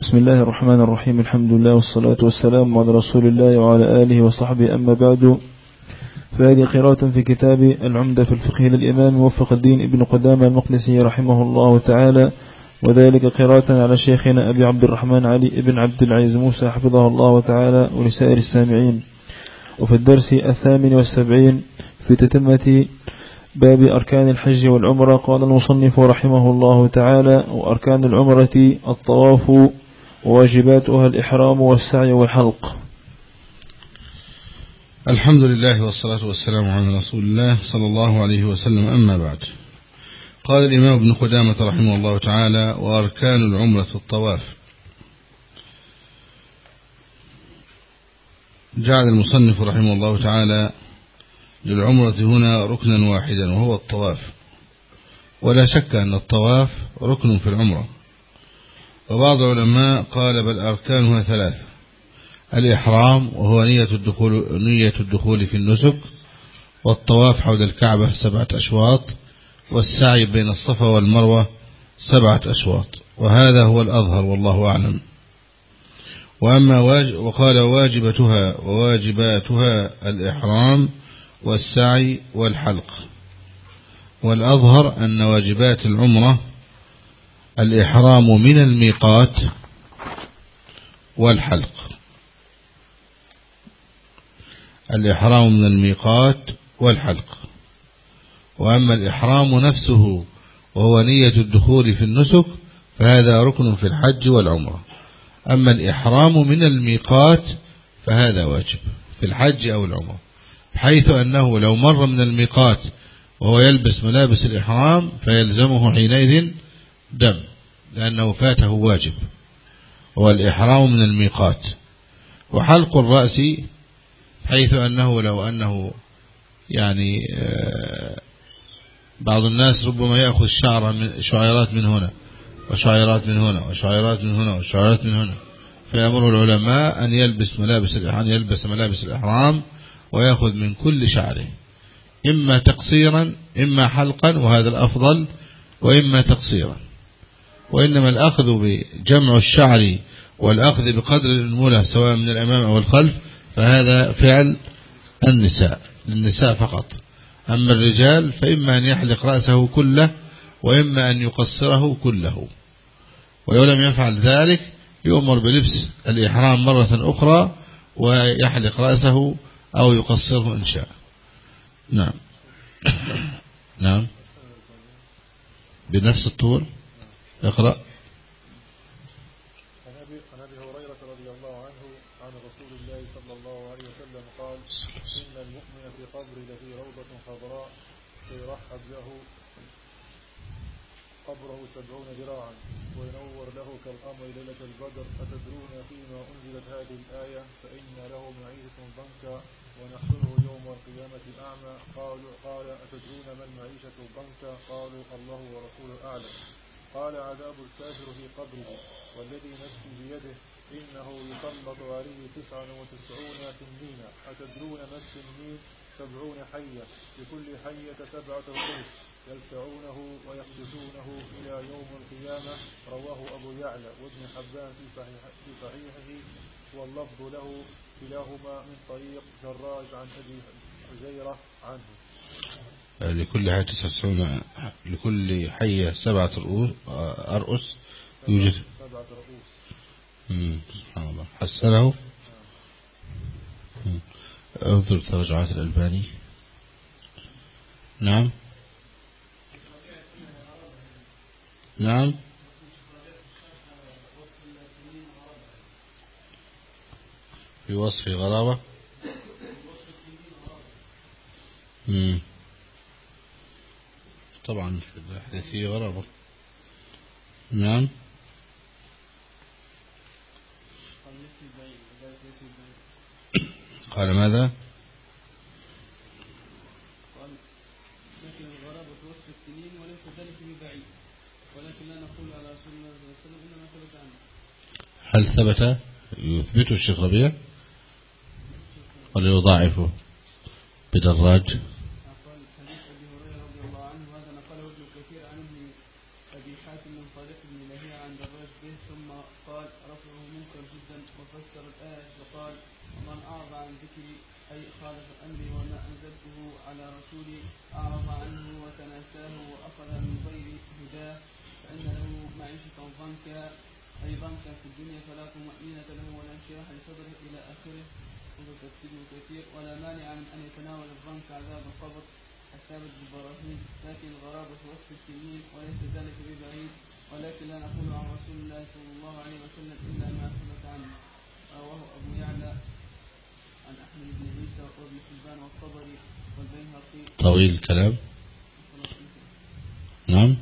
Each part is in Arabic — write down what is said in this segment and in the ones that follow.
بسم الله الرحمن الرحيم. الحمد لله والصلاة والسلام على رسول الله وعلى آله وصحبه. أما بعد فهذه قراءة في كتاب العمدة في الفقه للإمام موفق الدين ابن قدامة المقدسي رحمه الله تعالى وذلك قراءة على شيخنا أبي عبد الرحمن علي ابن عبد العزيز موسى حفظه الله تعالى ولسائر السامعين. وفي الدرس الثامن والسبعين في تتمة باب أركان الحج والعمرة. قال المصنف رحمه الله تعالى وأركان العمرة الطواف وواجباتها الإحرام والسعي والحلق. الحمد لله والصلاة والسلام على رسول الله صلى الله عليه وسلم. أما بعد قال الإمام ابن قدامة رحمه الله تعالى وأركان العمرة الطواف. جعل المصنف رحمه الله تعالى للعمرة هنا ركنا واحدا وهو الطواف. ولا شك أن الطواف ركن في العمرة. وبعض العلماء قال بل أركانها ثلاثة الإحرام وهو نية الدخول, نية الدخول في النسك والطواف حول الكعبة سبعة أشواط والسعي بين الصفا والمروة سبعة أشواط. وهذا هو الأظهر والله أعلم. وأما واجب وقال واجبتها وواجباتها الإحرام والسعي والحلق. والأظهر أن واجبات العمرة الإحرام من الميقات والحلق. الإحرام من الميقات والحلق. وأما الإحرام نفسه وهو نية الدخول في النسك فهذا ركن في الحج والعمرة. أما الإحرام من الميقات فهذا واجب في الحج أو العمرة. حيث أنه لو مر من الميقات وهو يلبس ملابس الإحرام فيلزمه حينئذ دم لأنه فاته واجب هو الإحرام من الميقات. وحلق الرأس حيث أنه لو أنه يعني آه، بعض الناس ربما يأخذ شعر من شعيرات من هنا وشعيرات من هنا وشعيرات من هنا وشعيرات من هنا. فيأمر العلماء أن يلبس ملابس الإحرام يلبس ملابس الإحرام ويأخذ من كل شعره. إما تقصيرا إما حلقا وهذا الأفضل وإما تقصيرا. وإنما الأخذ بجمع الشعر والأخذ بقدر الأنملة سواء من الأمام أو الخلف فهذا فعل النساء للنساء فقط. أما الرجال فإما أن يحلق رأسه كله وإما أن يقصره كله. ولو لم يفعل ذلك يؤمر بلبس الإحرام مرة أخرى ويحلق رأسه أو يقصره إن شاء. نعم. نعم. بنفس الطول. اقرأ. عن ابي هريرة رضي الله عنه عن رسول الله صلى الله عليه وسلم قال إن المؤمن في قبره لفي روضة خضراء فيرحب له قبره سبعون ذراعا وينور له كالقمر ليلة البدر أتدرون فيما أنزلت هذه الآية؟ فإن له معيشة ضنكا ونحشره يوم القيامة أعمى. قالوا قال أتدرون ما المعيشة ضنكا؟ قالوا الله ورسوله أعلم. قال عذاب الكافر في قبره والذي نفسي بيده إنه يسلط عليه تسعا وتسعون تنين أتدرون ما التنين سبعون حية. لكل حية سبعة رؤوس يلسعونه ويقدسونه إلى يوم القيامة. رواه أبو يعلى وابن حبان في, صحيح في صحيحه. واللفظ له كلاهما من طريق جراج عن أبي حزيرة عنه. لكل حية تسعة لكل حية سبعة رؤوس أرؤس يوجد. سبعة رؤوس. سبحان الله. حسنه. انظر ترجعات الألباني. نعم. نعم. في وصف غرابة. مم. طبعا في الحديثية غرابة. نعم. قال ماذا؟ عن ذكري أي خالف أمري وما أنزلته على رسولي أعرض عنه وتناساه وأخذ من غير هداه. فإن له معيشة ضنكا أي ضنكا في الدنيا فلا طمأنينة له ولا انشراح لصدره إلى آخره. وهو تفسيره كثير ولا مانع من أن يتناول الضنك عذاب القبر الثابت بالبراهين لكن الغرابة في وصف التنين وليس ذلك ببعيد ولكن لا نقول عن رسول الله صلى الله عليه وسلم إلا ما ثبت عنه. رواه أبو يعلى عن أحمد بن عيسى وابن حبان والطبري والبيهقي. طويل الكلام. نعم.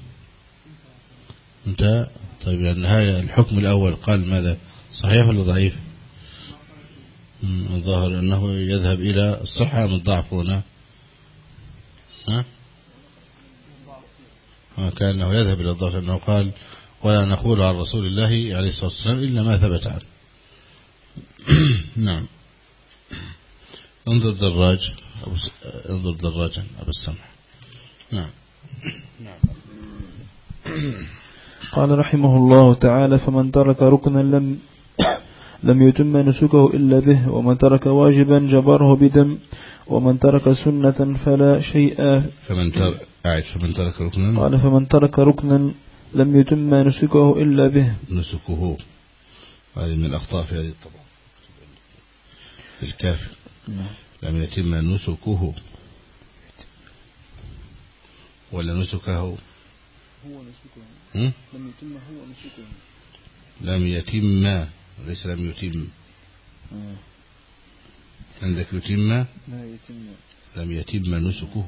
انتهى طيب يعني النهاية الحكم الأول قال ماذا؟ صحيح ولا ضعيف؟ الظاهر أنه يذهب إلى الصحة من الضعف هنا؟ ها؟ آه، كأنه يذهب إلى الضعف أنه قال ولا نقول عن رسول الله عليه الصلاة والسلام إلا ما ثبت عنه. نعم. انظر دراج. انظر دراجا أبو السمح. نعم. قال رحمه الله تعالى فمن ترك ركنا لم لم يتم نسكه إلا به ومن ترك واجبا جبره بدم ومن ترك سنة فلا شيء فمن ترك فمن ترك ركنا قال فمن ترك ركنا لم يتم نسكه إلا به. نسكه. هذه من الأخطاء في هذه الطبعة الكافر لم يتم نسكه. ولا نسكه هو نسكه هم؟ لم يتم هو نسكه لم يتم. ليس لم يتم. عندك يتم؟ لا يتم. لم يتم نسكه.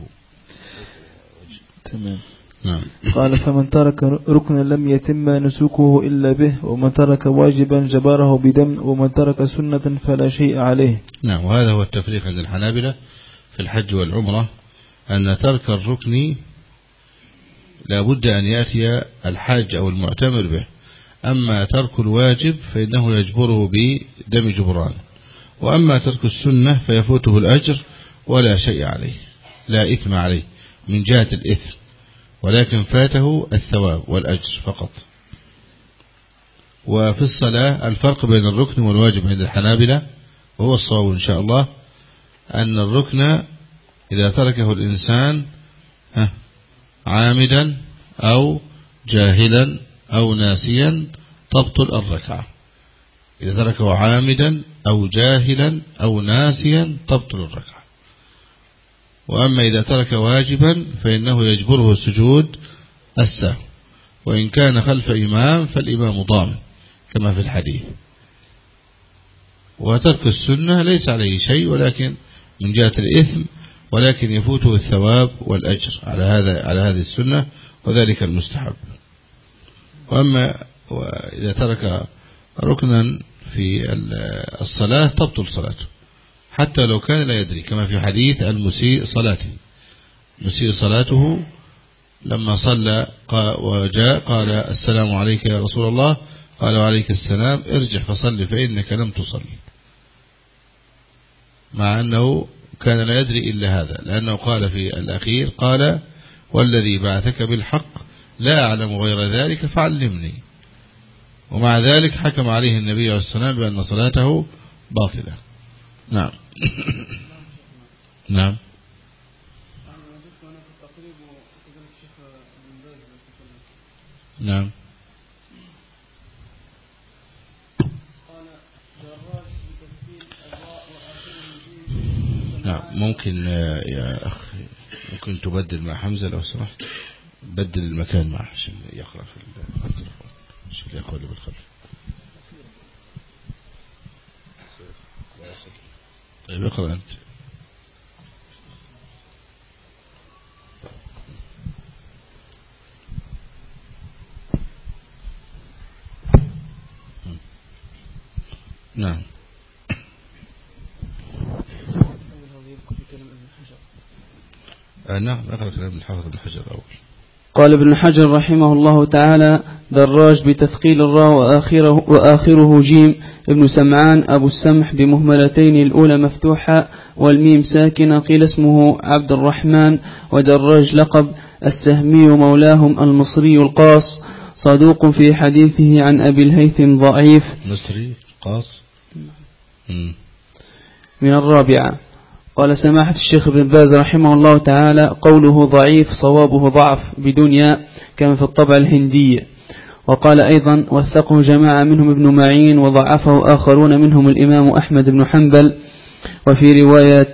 تمام. نعم. قال فمن ترك ركنا لم يتم نسكه إلا به ومن ترك واجبا جبره بدم ومن ترك سنة فلا شيء عليه. نعم وهذا هو التفريق عند الحنابلة في الحج والعمرة أن ترك الركن لا بد أن يأتي الحاج أو المعتمر به. أما ترك الواجب فإنه يجبره بدم جبران. وأما ترك السنة فيفوته الأجر ولا شيء عليه لا إثم عليه من جهة الإثم ولكن فاته الثواب والأجر فقط. وفي الصلاة الفرق بين الركن والواجب عند الحنابلة وهو الصواب إن شاء الله أن الركن إذا تركه الإنسان عامدا أو جاهلا أو ناسيا تبطل الركعة. إذا تركه عامدا أو جاهلا أو ناسيا تبطل الركعة. وأما إذا ترك واجبا فإنه يجبره سجود السهو. وإن كان خلف إمام فالإمام ضامن كما في الحديث. وترك السنة ليس عليه شيء ولكن من جهة الإثم ولكن يفوته الثواب والأجر على هذا على هذه السنة وذلك المستحب. وأما إذا ترك ركنا في الصلاة تبطل صلاته. حتى لو كان لا يدري كما في حديث المسيء صلاته. مسيء صلاته لما صلى وجاء قال السلام عليك يا رسول الله. قال وعليك السلام. ارجع فصل فإنك لم تصلي. مع أنه كان لا يدري إلا هذا لأنه قال في الأخير قال والذي بعثك بالحق لا أعلم غير ذلك فعلمني. ومع ذلك حكم عليه النبي عليه السلام بأن صلاته باطلة. نعم. نعم. أنا وجدت هناك التقريب وكذلك الشيخ ابن باز تكلم نعم قال دراج بتسكين الراء وآخره جيم نعم ممكن آه، يا أخ ممكن تبدل مع حمزة لو سمحت. بدل المكان معه عشان يقرأ في الميكروفون عشان اللي بالخلف طيب اقرأ أنت نعم أول يذكر في كلام ابن حجر آه نعم اقرأ كلام الحافظ بن حجر الأول. قال ابن حجر رحمه الله تعالى دراج بتثقيل الراء وآخره, وآخره جيم. ابن سمعان أبو السمح بمهملتين الأولى مفتوحة والميم ساكنة. قيل اسمه عبد الرحمن. ودراج لقب السهمي مولاهم المصري القاص. صدوق في حديثه عن أبي الهيثم ضعيف. مصري قاص مم. من الرابعة. قال سماحة الشيخ ابن باز رحمه الله تعالى قوله ضعيف صوابه ضعف بدنيا كما في الطبع الهندي. وقال أيضا وثقه جماعة منهم ابن معين وضعفه آخرون منهم الإمام أحمد بن حنبل. وفي رواية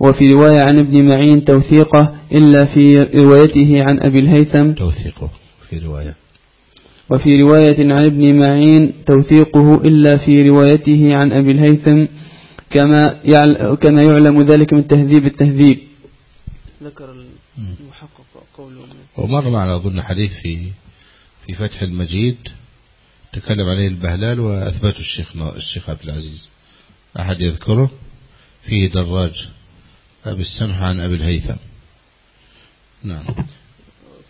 وفي رواية عن ابن معين توثيقه إلا في روايته عن أبي الهيثم. توثيقه في رواية. وفي رواية عن ابن معين توثيقه إلا في روايته عن أبي الهيثم. كما يعل- كما يعلم ذلك من تهذيب التهذيب. ذكر المحقق قوله. ومر معنا أظن حديث في في فتح المجيد تكلم عليه البهلال وأثبته الشيخ الشيخ عبد العزيز. أحد يذكره؟ فيه دراج. أبي السمح عن أبي الهيثم. نعم.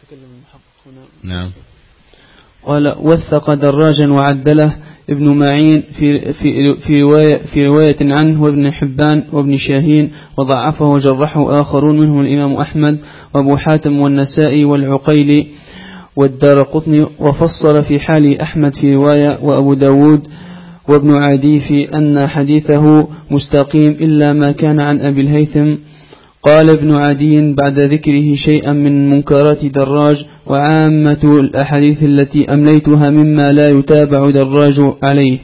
تكلم المحقق هنا. نعم. قال وثق دراجا وعدله ابن معين في في في رواية في رواية عنه وابن حبان وابن شاهين وضعفه وجرحه آخرون منهم الإمام أحمد وأبو حاتم والنسائي والعقيلي والدار قطني وفصل في حال أحمد في رواية وأبو داود وابن عدي في أن حديثه مستقيم إلا ما كان عن أبي الهيثم. قال ابن عدي بعد ذكره شيئا من منكرات دراج وعامة الأحاديث التي أمليتها مما لا يتابع دراج عليه.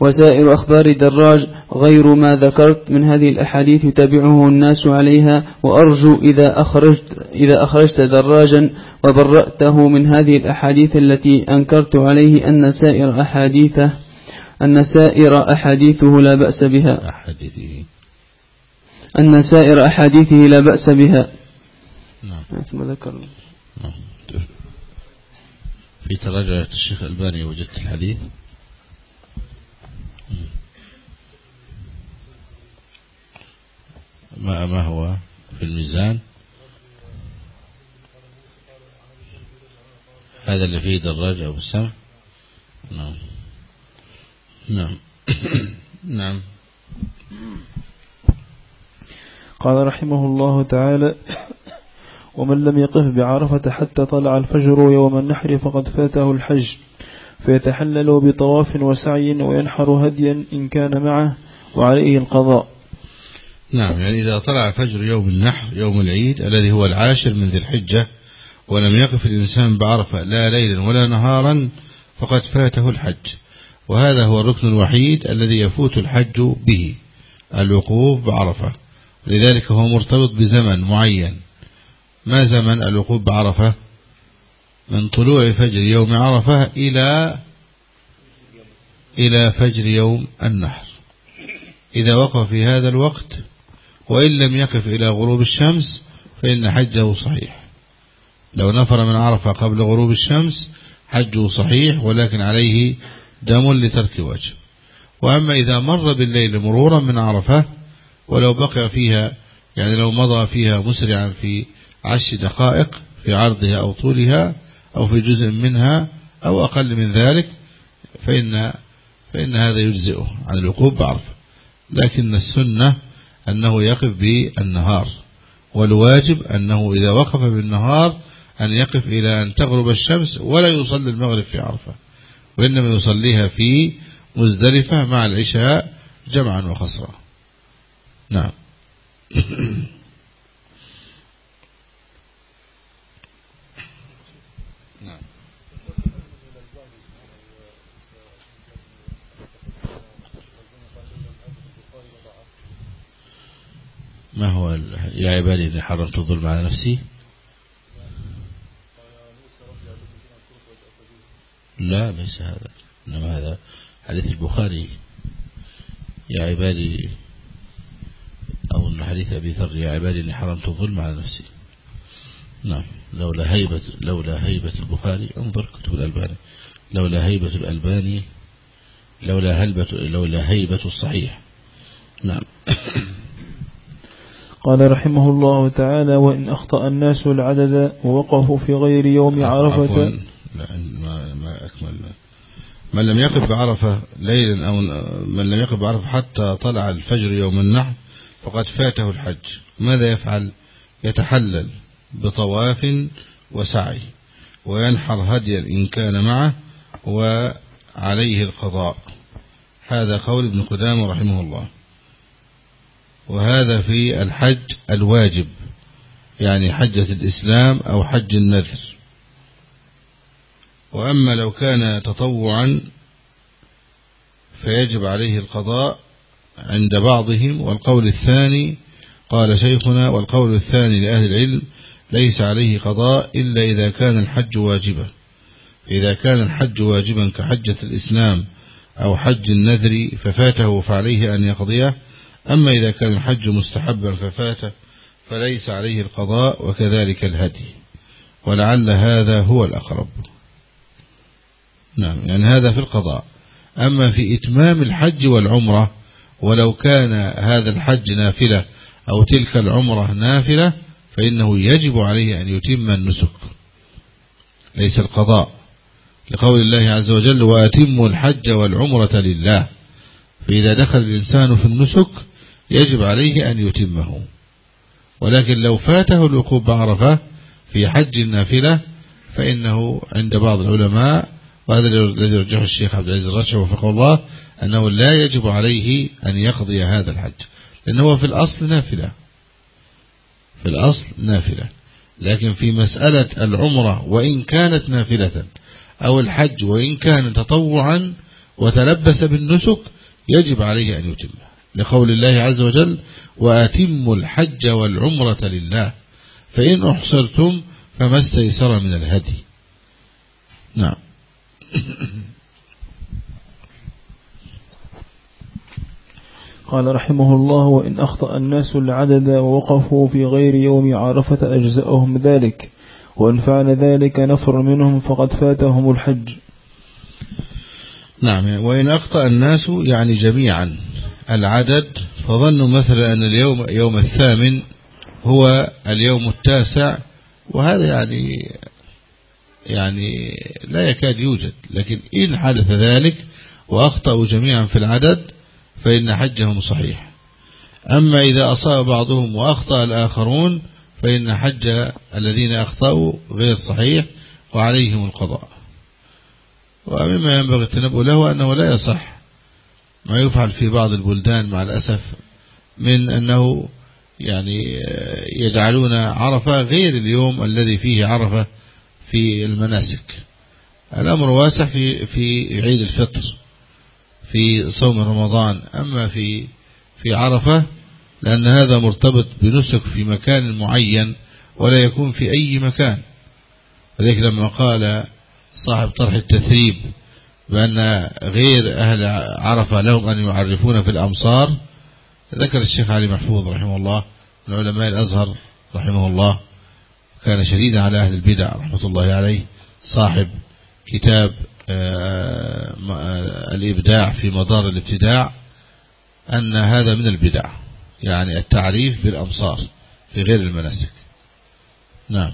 وسائر أخبار دراج غير ما ذكرت من هذه الأحاديث يتابعه الناس عليها وأرجو إذا أخرجت, إذا أخرجت دراجا وبرأته من هذه الأحاديث التي أنكرت عليه أن سائر أحاديثه أن سائر أحاديثه لا بأس بها. أحاديثه أن سائر أحاديثه لا بأس بها. نعم. ثم ذكر. نعم. في تراجع الشيخ الباني وجدت الحديث. ما ما هو في الميزان؟ هذا اللي فيه دراج أو السمع. نعم. نعم. نعم. قال رحمه الله تعالى ومن لم يقف بعرفة حتى طلع الفجر يوم النحر فقد فاته الحج. فيتحلل بطواف وسعي وينحر هديا إن كان معه وعليه القضاء. نعم يعني إذا طلع فجر يوم النحر يوم العيد الذي هو العاشر من ذي الحجة ولم يقف الإنسان بعرفة لا ليلا ولا نهارا فقد فاته الحج. وهذا هو الركن الوحيد الذي يفوت الحج به الوقوف بعرفة. لذلك هو مرتبط بزمن معين. ما زمن الوقوف بعرفة من طلوع فجر يوم عرفة إلى إلى فجر يوم النحر. إذا وقف في هذا الوقت وإن لم يقف إلى غروب الشمس فإن حجه صحيح. لو نفر من عرفة قبل غروب الشمس حجه صحيح ولكن عليه دم لترك وجه. وأما إذا مر بالليل مرورا من عرفة ولو بقي فيها يعني لو مضى فيها مسرعا في عشر دقائق في عرضها أو طولها أو في جزء منها أو أقل من ذلك فإن, فإن هذا يجزئه عن الوقوف بعرفة لكن السنة أنه يقف بالنهار والواجب أنه إذا وقف بالنهار أن يقف إلى أن تغرب الشمس ولا يصلي المغرب في عرفة وإنما يصليها في مزدلفة مع العشاء جمعا وخصرا نعم. ما هو يا عبادي إني حرمت الظلم على نفسي؟ لا ليس هذا إنما هذا حديث البخاري. يا عبادي أو أن حديث أبي ذر يا عبادي إني حرمت الظلم على نفسي. نعم لولا هيبة لولا هيبة البخاري انظر كتب الألباني. لولا هيبة الألباني لولا هلبة لولا هيبة الصحيح. نعم. قال رحمه الله تعالى وإن أخطأ الناس العدد ووقفوا في غير يوم. عرفة. لا ما, ما أكمل. من لم يقف بعرفة ليلا أو من لم يقف بعرفة حتى طلع الفجر يوم النحر فقد فاته الحج. ماذا يفعل؟ يتحلل بطواف وسعي وينحر هديا إن كان معه وعليه القضاء. هذا قول ابن قدامة رحمه الله. وهذا في الحج الواجب يعني حجة الإسلام أو حج النذر. وأما لو كان تطوعا فيجب عليه القضاء عند بعضهم. والقول الثاني قال شيخنا والقول الثاني لأهل العلم ليس عليه قضاء إلا إذا كان الحج واجبا. إذا كان الحج واجبا كحجة الإسلام أو حج النذر ففاته فعليه أن يقضيه. أما إذا كان الحج مستحبا ففاته فليس عليه القضاء وكذلك الهدي. ولعل هذا هو الأقرب. نعم يعني هذا في القضاء. أما في إتمام الحج والعمرة ولو كان هذا الحج نافلة أو تلك العمرة نافلة فإنه يجب عليه أن يتم النسك. ليس القضاء. لقول الله عز وجل وأتم الحج والعمرة لله. فإذا دخل الإنسان في النسك يجب عليه أن يتمه. ولكن لو فاته الوقوف بعرفة في حج النافلة فإنه عند بعض العلماء وهذا الذي يرجح الشيخ عبد العزيز الرشح وفقه الله أنه لا يجب عليه أن يقضي هذا الحج لأنه في الأصل نافلة. في الأصل نافلة. لكن في مسألة العمرة وإن كانت نافلة أو الحج وإن كان تطوعا وتلبس بالنسك يجب عليه أن يتم لقول الله عز وجل وأتم الحج والعمرة لله فإن أحصرتم فما استيسر من الهدي. نعم. قال رحمه الله وإن أخطأ الناس العدد ووقفوا في غير يوم عرفة أجزأهم ذلك وإن فعل ذلك نفر منهم فقد فاتهم الحج. نعم وإن أخطأ الناس يعني جميعا. العدد فظنوا مثلا أن اليوم يوم الثامن هو اليوم التاسع وهذا يعني يعني لا يكاد يوجد. لكن إن حدث ذلك وأخطأوا جميعا في العدد فإن حجهم صحيح. أما إذا أصاب بعضهم وأخطأ الآخرون فإن حج الذين أخطأوا غير صحيح وعليهم القضاء. ومما ينبغي التنبؤ له أنه لا يصح ما يفعل في بعض البلدان مع الأسف من أنه يعني يجعلون عرفة غير اليوم الذي فيه عرفة في المناسك. الأمر واسع في في عيد الفطر في صوم رمضان. أما في في عرفة لأن هذا مرتبط بنسك في مكان معين ولا يكون في أي مكان. وذلك لما قال صاحب طرح التثريب بأن غير أهل عرفة لهم أن يعرفون في الأمصار. ذكر الشيخ علي محفوظ رحمه الله من علماء الأزهر رحمه الله كان شديدا على أهل البدع رحمة الله عليه صاحب كتاب آه، آه، الإبداع في مدار الابتداع أن هذا من البدع يعني التعريف بالأمصار في غير المناسك. نعم.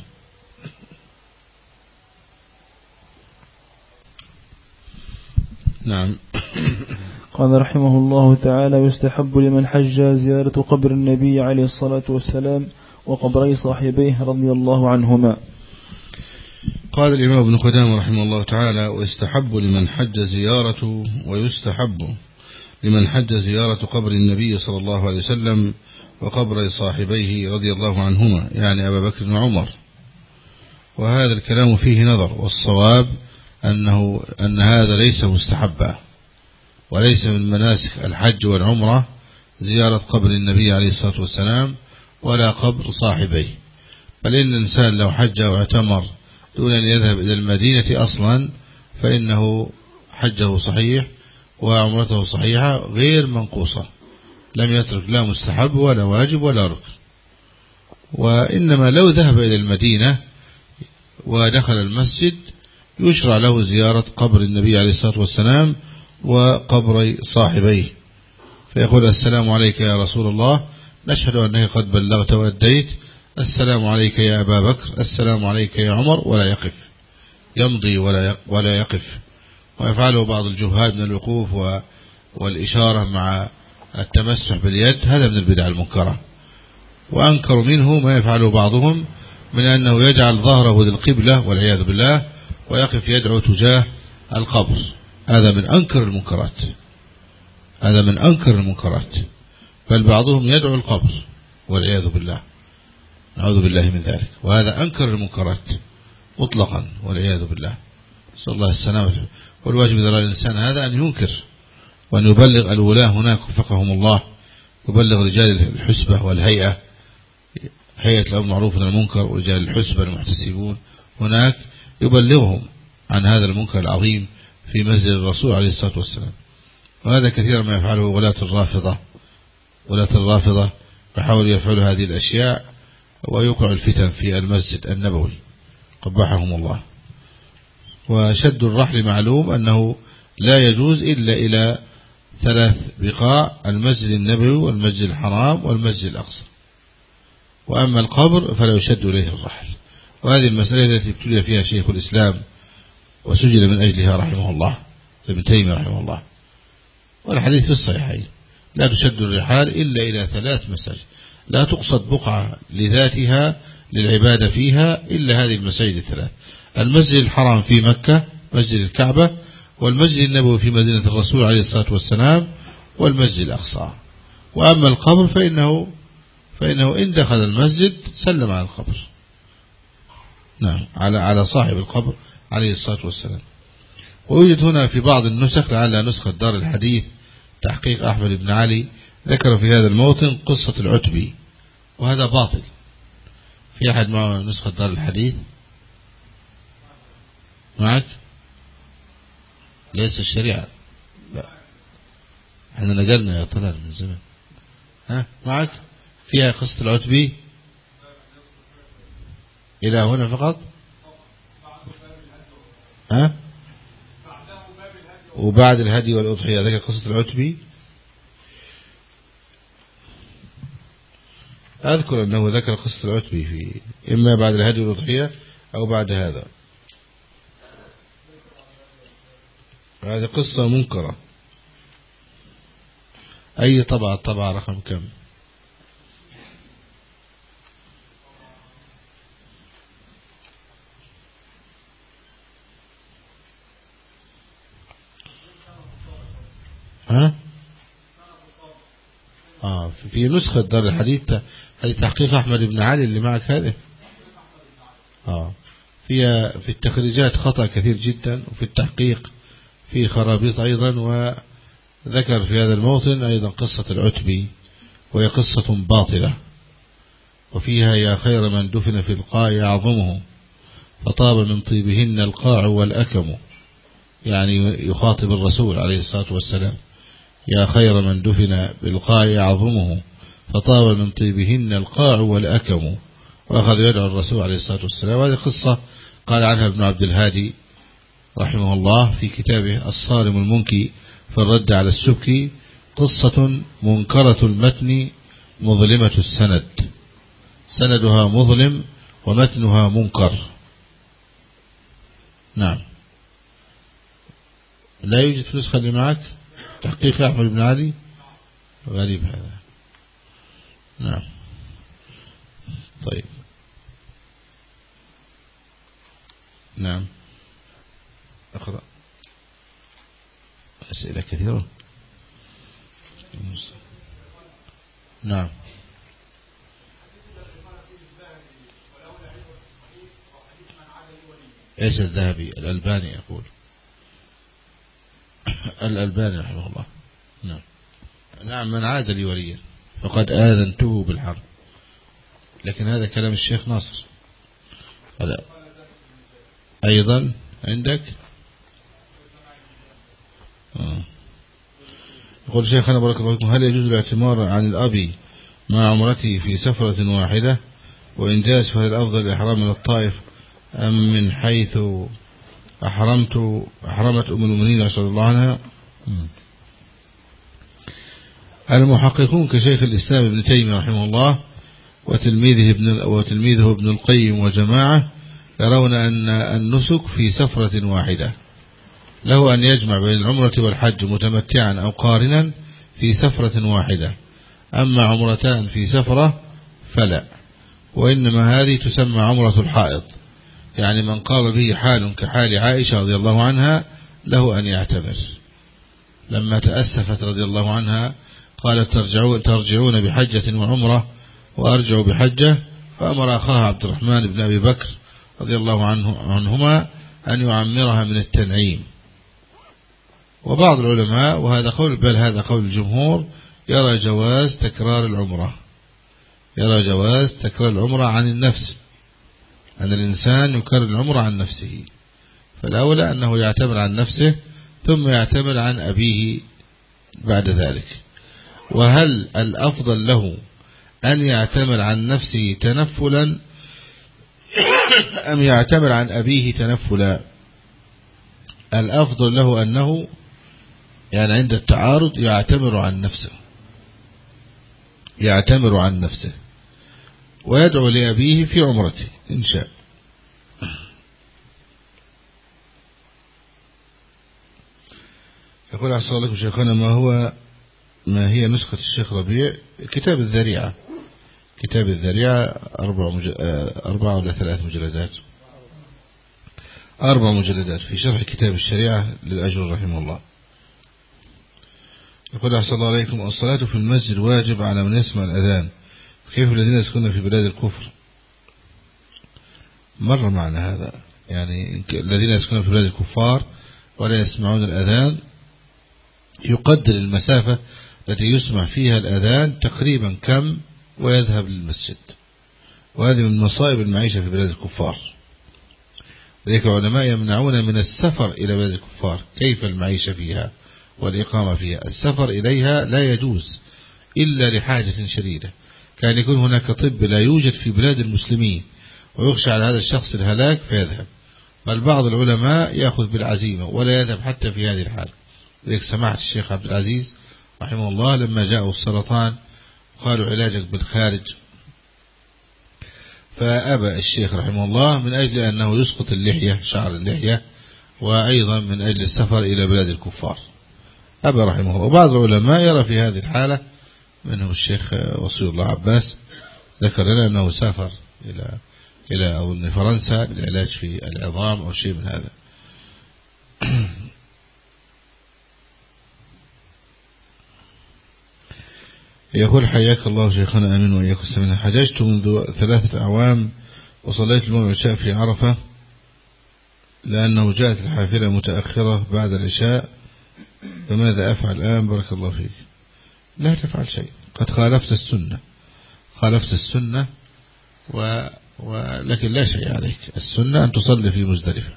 نعم. قال رحمه الله تعالى يستحب لمن حج زيارة قبر النبي عليه الصلاة والسلام وقبري صاحبيه رضي الله عنهما. قال الإمام ابن قدام رحمه الله تعالى ويستحب لمن حج زيارة ويستحب لمن حج زيارة قبر النبي صلى الله عليه وسلم وقبر صاحبيه رضي الله عنهما. يعني أبا بكر وعمر وهذا الكلام فيه نظر والصواب أنه أن هذا ليس مستحبا وليس من مناسك الحج والعمرة زيارة قبر النبي عليه الصلاة والسلام ولا قبر صاحبيه. بل إن الإنسان لو حج أو اعتمر دون أن يذهب إلى المدينة أصلا فإنه حجه صحيح وعمرته صحيحة غير منقوصة. لم يترك لا مستحب ولا واجب ولا ركن. وإنما لو ذهب إلى المدينة ودخل المسجد يشرع له زيارة قبر النبي عليه الصلاة والسلام وقبر صاحبيه. فيقول السلام عليك يا رسول الله. نشهد أنك قد بلغت وأديت. السلام عليك يا أبا بكر. السلام عليك يا عمر. ولا يقف. يمضي ولا ولا يقف. ويفعله بعض الجهاد من الوقوف والإشارة مع التمسح باليد. هذا من البدع المنكرة. وأنكر منه ما يفعله بعضهم من أنه يجعل ظهره للقبلة والعياذ بالله ويقف يدعو تجاه القبر. هذا من أنكر المنكرات. هذا من أنكر المنكرات. بل بعضهم يدعو القبر والعياذ بالله. نعوذ بالله من ذلك. وهذا أنكر المنكرات مطلقا والعياذ بالله. صلى الله السلامة والواجب إذا الإنسان هذا أن ينكر وأن يبلغ الولاة هناك وفقهم الله يبلغ رجال الحسبة والهيئة هيئة الأمر معروف المنكر ورجال الحسبة المحتسبون. هناك يبلغهم عن هذا المنكر العظيم في مسجد الرسول عليه الصلاة والسلام. وهذا كثيرا ما يفعله ولاة الرافضة ولاة الرافضة فحاولوا يفعلوا هذه الأشياء ويوقع الفتن في المسجد النبوي. قبحهم الله. وشد الرحل معلوم أنه لا يجوز إلا إلى ثلاث بقاع المسجد النبوي والمسجد الحرام والمسجد الأقصى. وأما القبر فلا يشد إليه الرحل. وهذه المسألة التي ابتلي فيها شيخ الإسلام وسجل من أجلها رحمه الله ابن تيمية رحمه الله. والحديث في الصحيحين. لا تشد الرحال إلا إلى ثلاث مساجد. لا تقصد بقعة لذاتها للعبادة فيها إلا هذه المساجد الثلاث. المسجد الحرام في مكة مسجد الكعبة والمسجد النبوي في مدينة الرسول عليه الصلاة والسلام والمسجد الأقصى. وأما القبر فإنه فإنه إن دخل المسجد سلم على القبر. نعم. على على صاحب القبر عليه الصلاة والسلام. ويوجد هنا في بعض النسخ لعل نسخة دار الحديث تحقيق أحمد بن علي ذكر في هذا الموطن قصة العتبي وهذا باطل. في أحد معه نسخة دار الحديث؟ معك؟ ليس الشريعة. لا. إحنا نقلنا يا طلال من زمان. ها؟ معك؟ فيها قصة العتبي؟ إلى هنا فقط؟ ها؟ وبعد الهدي والأضحية ذكر قصة العتبي. أذكر أنه ذكر قصة العتبي في إما بعد الهدي والأضحية أو بعد هذا. هذه قصة منكرة. أي طبعة؟ طبعة رقم كم؟ ها؟ آه في نسخة دار الحديث هذه تحقيق أحمد بن علي اللي معك هذه. آه فيها في التخريجات خطأ كثير جدا وفي التحقيق في خرابيط أيضا وذكر في هذا الموطن أيضا قصة العتبي وهي قصة باطلة. وفيها يا خير من دفن في القاع يعظمه فطاب من طيبهن القاع والأكم. يعني يخاطب الرسول عليه الصلاة والسلام. يا خير من دفن بالقاع يعظمه فطاب من طيبهن القاع والأكم. وأخذ يدعو الرسول عليه الصلاة والسلام. هذه قصة قال عنها ابن عبد الهادي رحمه الله في كتابه الصارم المنكي في الرد على السبكي قصة منكرة المتن مظلمة السند. سندها مظلم ومتنها منكر. نعم. لا يوجد في نسخة اللي معك. تحقيق أحمد بن علي؟ غريب هذا. نعم. طيب. نعم. اقرأ أسئلة كثيرة. نعم. إيش الذهبي؟ الألباني يقول. الألباني رحمه الله. نعم. نعم من عاد لي وليا. فقد آذنته بالحرب. لكن هذا كلام الشيخ ناصر. هذا. أيضا عندك؟ آه. يقول شيخنا بارك الله فيكم هل يجوز الاعتمار عن الأب مع عمرته في سفرة واحدة؟ وإن جاز فهل الأفضل الإحرام من الطائف أم من حيث أحرمت أحرمت أم المؤمنين رضي الله عنها المحققون كشيخ الإسلام ابن تيمية رحمه الله وتلميذه ابن وتلميذه ابن القيم وجماعة يرون أن النسك في سفرة واحدة. له أن يجمع بين العمرة والحج متمتعا أو قارنا في سفرة واحدة. أما عمرتان في سفرة فلا وإنما هذه تسمى عمرة الحائط. يعني من قام به حال كحال عائشة رضي الله عنها له أن يعتبر. لما تأسفت رضي الله عنها قالت ترجعون, بحجة وعمرة وأرجع بحجة فأمر أخاها عبد الرحمن بن أبي بكر رضي الله عنه عنهما أن يعمرها من التنعيم. وبعض العلماء وهذا قول بل هذا قول الجمهور يرى جواز تكرار العمرة. يرى جواز تكرار العمرة عن النفس. أن الإنسان يكرر العمرة عن نفسه فالأولى أنه يعتمر عن نفسه ثم يعتمر عن أبيه بعد ذلك. وهل الأفضل له أن يعتمر عن نفسه تنفلا أم يعتمر عن أبيه تنفلا؟ الأفضل له أنه يعني عند التعارض يعتمر عن نفسه يعتمر عن نفسه. ويدعو لأبيه في عمرته إن شاء. يقول أحسن الله لكم شيخنا ما هو ما هي نسخة الشيخ ربيع؟ كتاب الذريعة. كتاب الذريعة أربع, مج... أربع ولا ثلاث مجلدات. أربع مجلدات في شرح كتاب الشريعة للأجر رحمه الله. يقول أحسن الله عليكم الصلاة في المسجد واجب على من يسمع الأذان. كيف الذين يسكنون في بلاد الكفر؟ مر معنا هذا. يعني الذين يسكنون في بلاد الكفار ولا يسمعون الأذان يقدر المسافة التي يسمع فيها الأذان تقريبا كم ويذهب للمسجد. وهذه من مصائب المعيشة في بلاد الكفار. ذلك العلماء يمنعون من السفر إلى بلاد الكفار. كيف المعيشة فيها والإقامة فيها؟ السفر إليها لا يجوز إلا لحاجة شديدة. كان يكون هناك طب لا يوجد في بلاد المسلمين ويخشى على هذا الشخص الهلاك فيذهب. بل بعض العلماء يأخذ بالعزيمة ولا يذهب حتى في هذه الحال ذلك سمعت الشيخ عبد العزيز رحمه الله لما جاءوا السرطان قالوا علاجك بالخارج. فأبى الشيخ رحمه الله من أجل أنه يسقط اللحية شعر اللحية وأيضا من أجل السفر إلى بلاد الكفار. أبى رحمه الله. وبعض العلماء يرى في هذه الحالة منهم الشيخ وصي الله عباس ذكر لنا أنه سافر إلى إلى أو فرنسا للعلاج في العظام أو شيء من هذا. يقول حياك الله شيخنا أمين وإياكم. السمين حججت منذ ثلاثة أعوام وصليت المغرب والعشاء في عرفة لأنه جاءت الحافلة متأخرة بعد العشاء فماذا أفعل الآن؟ بارك الله فيك. لا تفعل شيء. قد خالفت السنة. خالفت السنة و... ولكن لا شيء عليك. السنة أن تصلي في مزدلفة.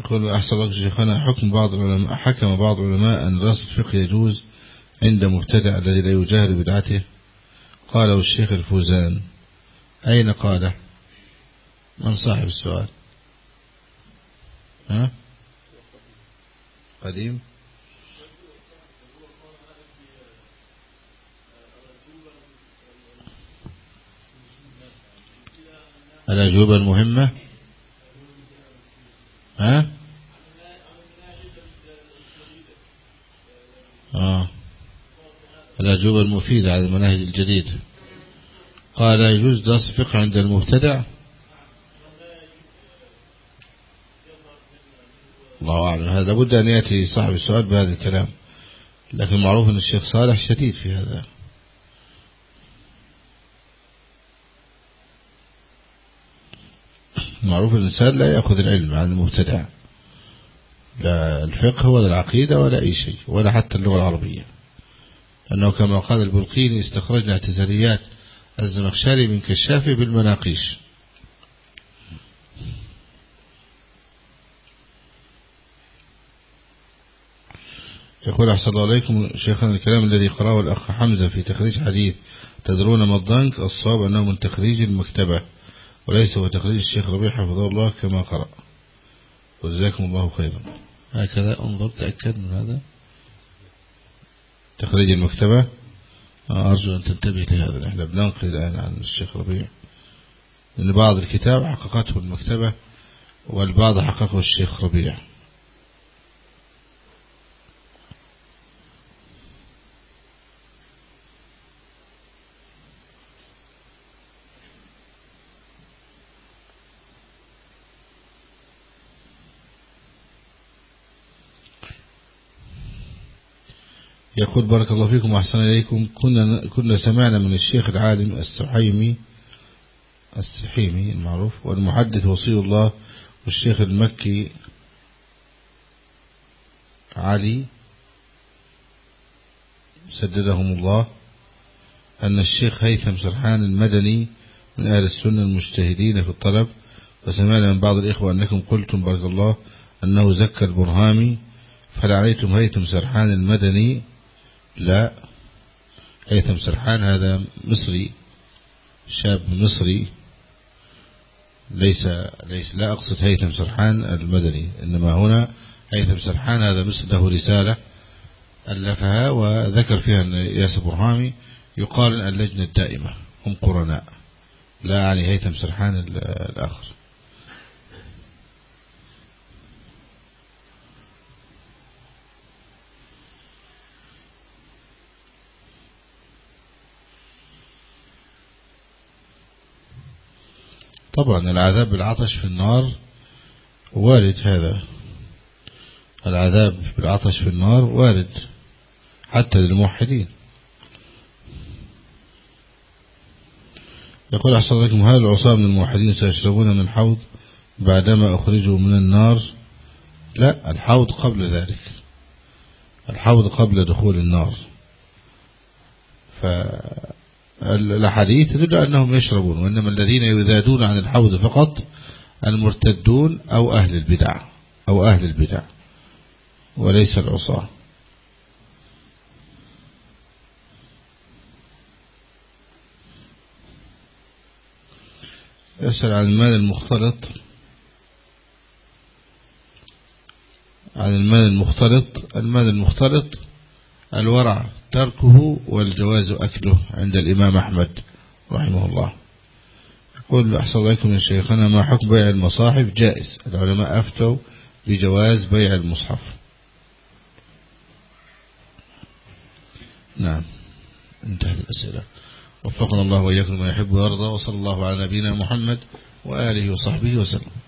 يقول أحسن شيخنا حكم بعض العلماء حكم بعض العلماء أن دراسة الفقه يجوز عند مبتدع الذي لا يجاهر بدعته. قاله الشيخ الفوزان. أين قاله؟ من صاحب السؤال؟ ها؟ قديم؟ الأجوبة المهمة؟ ها؟ آه. الأجوبة المفيدة على المناهج الجديدة قال يجوز درس فقه عند المبتدع. الله أعلم. هذا بد أن يأتي صاحب السؤال بهذا الكلام. لكن معروف أن الشيخ صالح شديد في هذا. معروف الإنسان لا يأخذ العلم عن المبتدع. لا الفقه ولا العقيدة ولا أي شيء ولا حتى اللغة العربية. أنه كما قال البلقيني استخرجنا اعتزاليات الزمخشري من كشافه بالمناقيش. يقول أحسن الله عليكم شيخنا الكلام الذي قرأه الأخ حمزة في تخريج حديث تدرون ما الضنك الصواب أنه من تخريج المكتبة وليس هو تخريج الشيخ ربيع حفظه الله كما قرأ. وجزاكم الله خيرا. هكذا انظر تأكد من هذا. تخريج المكتبة. أرجو أن تنتبه لهذا. نحن بننقل الآن عن الشيخ ربيع. لأن بعض الكتاب حققته المكتبة والبعض حققه الشيخ ربيع. يقول بارك الله فيكم وأحسن إليكم. كنا, كنا سمعنا من الشيخ العالم السحيمي السحيمي المعروف والمحدث وصي الله والشيخ المكي علي سددهم الله أن الشيخ هيثم سرحان المدني من أهل السنة المجتهدين في الطلب وسمعنا من بعض الإخوة أنكم قلتم بارك الله أنه زكى البرهامي فهل عليتم هيثم سرحان المدني لا. هيثم سرحان هذا مصري شاب مصري ليس ليس لا أقصد هيثم سرحان المدني إنما هنا هيثم سرحان هذا مصر له رسالة ألفها وذكر فيها أن ياسر برهامي يقارن اللجنة الدائمة هم قرناء. لا يعني هيثم سرحان الآخر. طبعا العذاب بالعطش في النار وارد هذا. العذاب بالعطش في النار وارد حتى للموحدين. يقول أحسن لكم هل العصاة من الموحدين سيشربون من الحوض بعدما أخرجوا من النار؟ لا الحوض قبل ذلك. الحوض قبل دخول النار. فالحديث تدل أنهم يشربون وإنما الذين يذادون عن الحوض فقط المرتدون أو أهل البدع أو أهل البدع وليس العصاة. يسأل عن المال المختلط. عن المال المختلط المال المختلط الورع. تركه والجواز أكله عند الإمام أحمد رحمه الله. يقول أحسن الله من شيخنا ما حكم بيع المصاحف؟ جائز. العلماء أفتوا بجواز بيع المصحف. نعم. انتهت الأسئلة. وفقنا الله وإياكم ما يحب ويرضى وصلى الله على نبينا محمد وآله وصحبه وسلم.